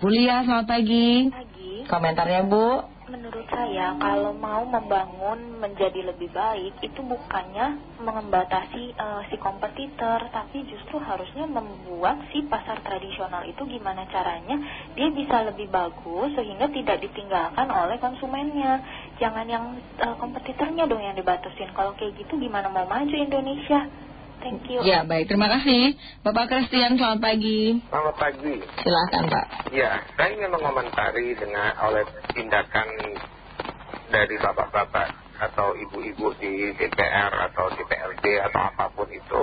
Bu Lia, selamat pagi. Pagi, Komentarnya Bu. menurut saya kalau mau membangun menjadi lebih baik itu bukannya membatasi eh, si kompetitor, tapi justru harusnya membuat si pasar tradisional itu gimana caranya dia bisa lebih bagus sehingga tidak ditinggalkan oleh konsumennya. Jangan yang eh, kompetitornya dong yang dibatasin. Kalau kayak gitu gimana mau maju Indonesia? Thank you. Ya, baik. Terima kasih. Bapak Christian, selamat pagi. Selamat pagi. Silahkan Pak. Ya, saya ingin mengomentari dengan oleh tindakan dari bapak-bapak atau ibu-ibu di DPR atau DPRD atau apa pun itu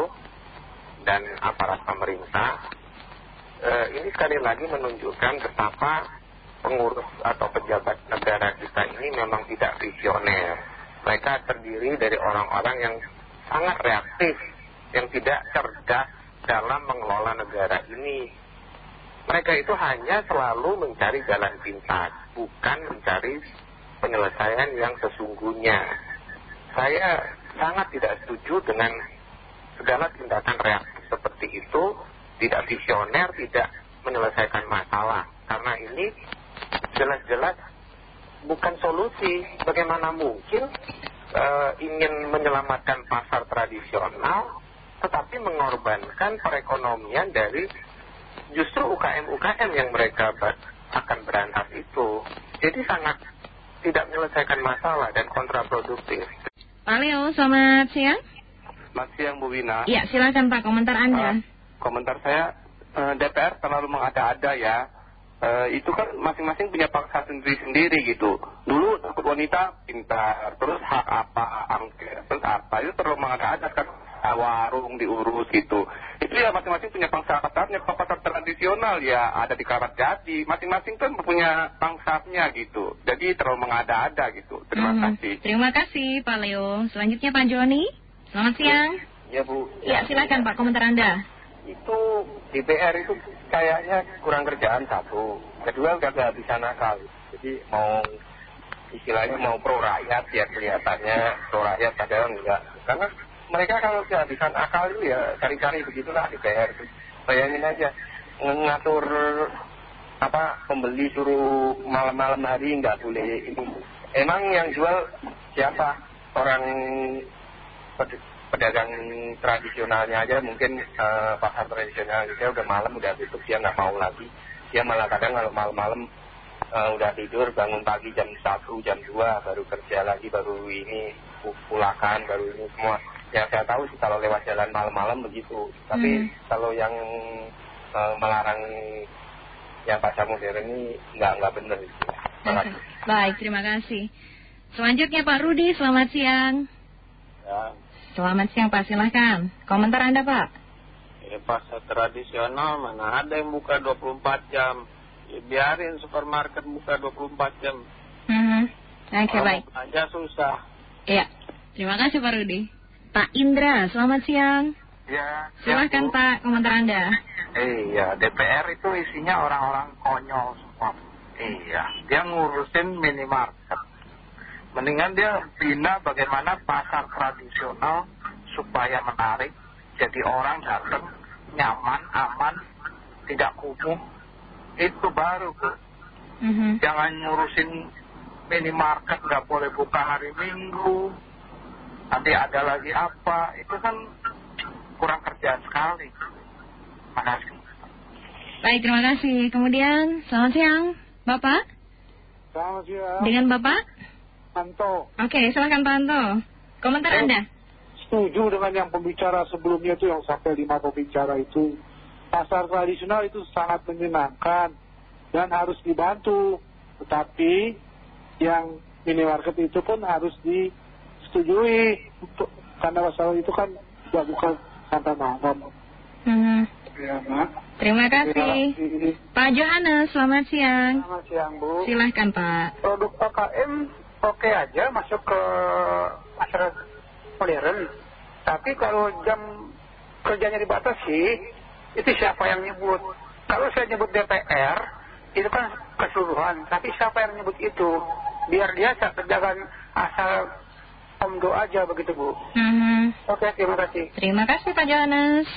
dan aparat pemerintah. Eh, ini sekali lagi menunjukkan betapa pengurus atau pejabat negara kita ini memang tidak visioner. Mereka terdiri dari orang-orang yang sangat reaktif, yang tidak cerdas dalam mengelola negara ini. Mereka itu hanya selalu mencari jalan pintas, bukan mencari penyelesaian yang sesungguhnya. Saya sangat tidak setuju dengan segala tindakan reaktif seperti itu, tidak visioner, tidak menyelesaikan masalah. Karena ini jelas-jelas bukan solusi. Bagaimana mungkin eh, ingin menyelamatkan pasar tradisional, tetapi mengorbankan perekonomian dari justru UKM-UKM yang mereka akan berantas itu. Jadi sangat tidak menyelesaikan masalah dan kontraproduktif. Pak Leo, selamat siang. Selamat siang Bu Wina. Ya, silakan Pak komentar Anda. Ah, komentar saya eh, DPR terlalu mengada-ada ya. Eh, itu kan masing-masing punya paksa sendiri-sendiri gitu. Dulu takut wanita pintar, terus hak apa, angket, terus apa. Itu terlalu mengada-ada kan warung diurus gitu. Itu ya masing-masing punya pangsa pasarnya. Kalau pasar tradisional ya ada di Karat Jati. Masing-masing kan punya pangsanya gitu. Jadi terlalu mengada-ada gitu. Terima Mhm. kasih. Terima kasih Pak Leo. Selanjutnya Pak Joni. Selamat siang. Ya Bu. Ya, silakan Pak komentar Anda. Itu DPR itu kayaknya kurang kerjaan satu. Kedua udah kehabisan akal. Jadi mau istilahnya mau pro rakyat biar kelihatannya pro rakyat padahal enggak. Karena mereka kalau kehabisan akal itu ya cari-cari begitulah DPR itu. Bayangin aja ngatur apa pembeli suruh malam-malam hari nggak boleh ini. Emang yang jual siapa? Orang ped- pedagang tradisionalnya aja mungkin eh, pasar tradisional dia udah malam udah tutup dia nggak mau lagi dia malah kadang kalau malam-malam eh, udah tidur bangun pagi jam 1 jam 2 baru kerja lagi baru ini pu- pulakan baru ini semua yang saya tahu sih kalau lewat jalan malam-malam begitu tapi Hmm. kalau yang eh, melarang yang pasar modern ini nggak nggak bener gitu. Terima kasih. Baik, terima kasih. Selanjutnya Pak Rudi, selamat siang. Ya, Selamat siang Pak, silahkan. Komentar Anda Pak. ya pasar tradisional mana ada yang buka 24 jam. Ya, biarin supermarket buka 24 jam. Mhm. Oke, Orang baik. belanja susah. Iya, terima kasih Pak Rudi. Pak Indra, selamat siang. Ya, Silahkan Pak, komentar Anda. Iya, DPR itu isinya orang-orang konyol semua. Iya, dia ngurusin minimarket. Mendingan dia bina bagaimana pasar tradisional supaya menarik. Jadi orang datang nyaman, aman, tidak kumuh. Itu baru, Bu. Mhm. Jangan ngurusin minimarket, nggak boleh buka hari Minggu. Nanti ada lagi apa. Itu kan kurang kerjaan sekali. Makasih. Baik, terima kasih. Kemudian, selamat siang, Bapak. Selamat siang, Dengan Bapak? Anto. Oke, silakan Pak Anto. Komentar Eh. Anda. Setuju dengan yang pembicara sebelumnya itu yang sampai lima pembicara itu. Pasar tradisional itu sangat menyenangkan dan harus dibantu. Tetapi yang minimarket itu pun harus disetujui. Untuk, karena masalah itu kan tidak bukan sampai malam. Mhm. Ya, Mak. Terima kasih. Terima kasih. Pak Johannes, selamat siang. Selamat siang, Bu. Silahkan Pak. produk UKM oke aja masuk ke pasar modern. Tapi kalau jam kerjanya dibatasi, itu siapa yang nyebut? Kalau saya nyebut DPR, itu kan keseluruhan. Tapi siapa yang nyebut itu? Biar dia kerjakan asal omdo aja begitu Bu. Mhm. Oke, terima kasih. Terima kasih Pak Johannes.